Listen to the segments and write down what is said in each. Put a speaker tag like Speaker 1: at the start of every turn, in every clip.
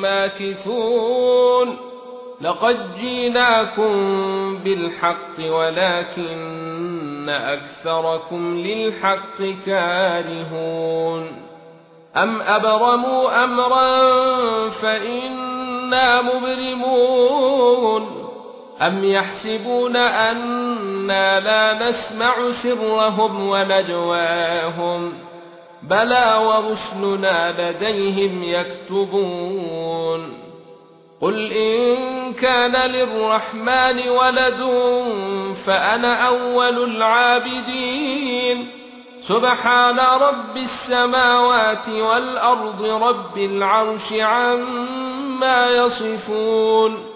Speaker 1: ماكثون. لقد جئناكم بالحق ولكن أكثركم للحق كارهون. أم أبرموا أمرا فإنا مبرمون. أم يحسبون أنا لا نسمع سرهم ونجواهم. بلى ورسلنا لديهم يكتبون قل ان كان للرحمن ولد فانا اول العابدين سبحان رب السماوات والارض رب العرش عما يصفون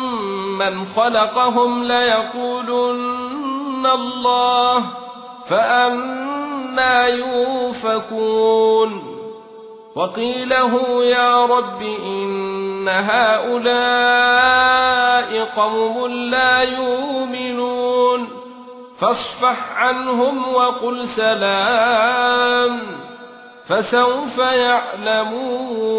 Speaker 1: من خلقهم ليقولن الله فأنا يوفكون وقيله يا رب إن هؤلاء قوم لا يؤمنون فاصفح عنهم وقل سلام فسوف يعلمون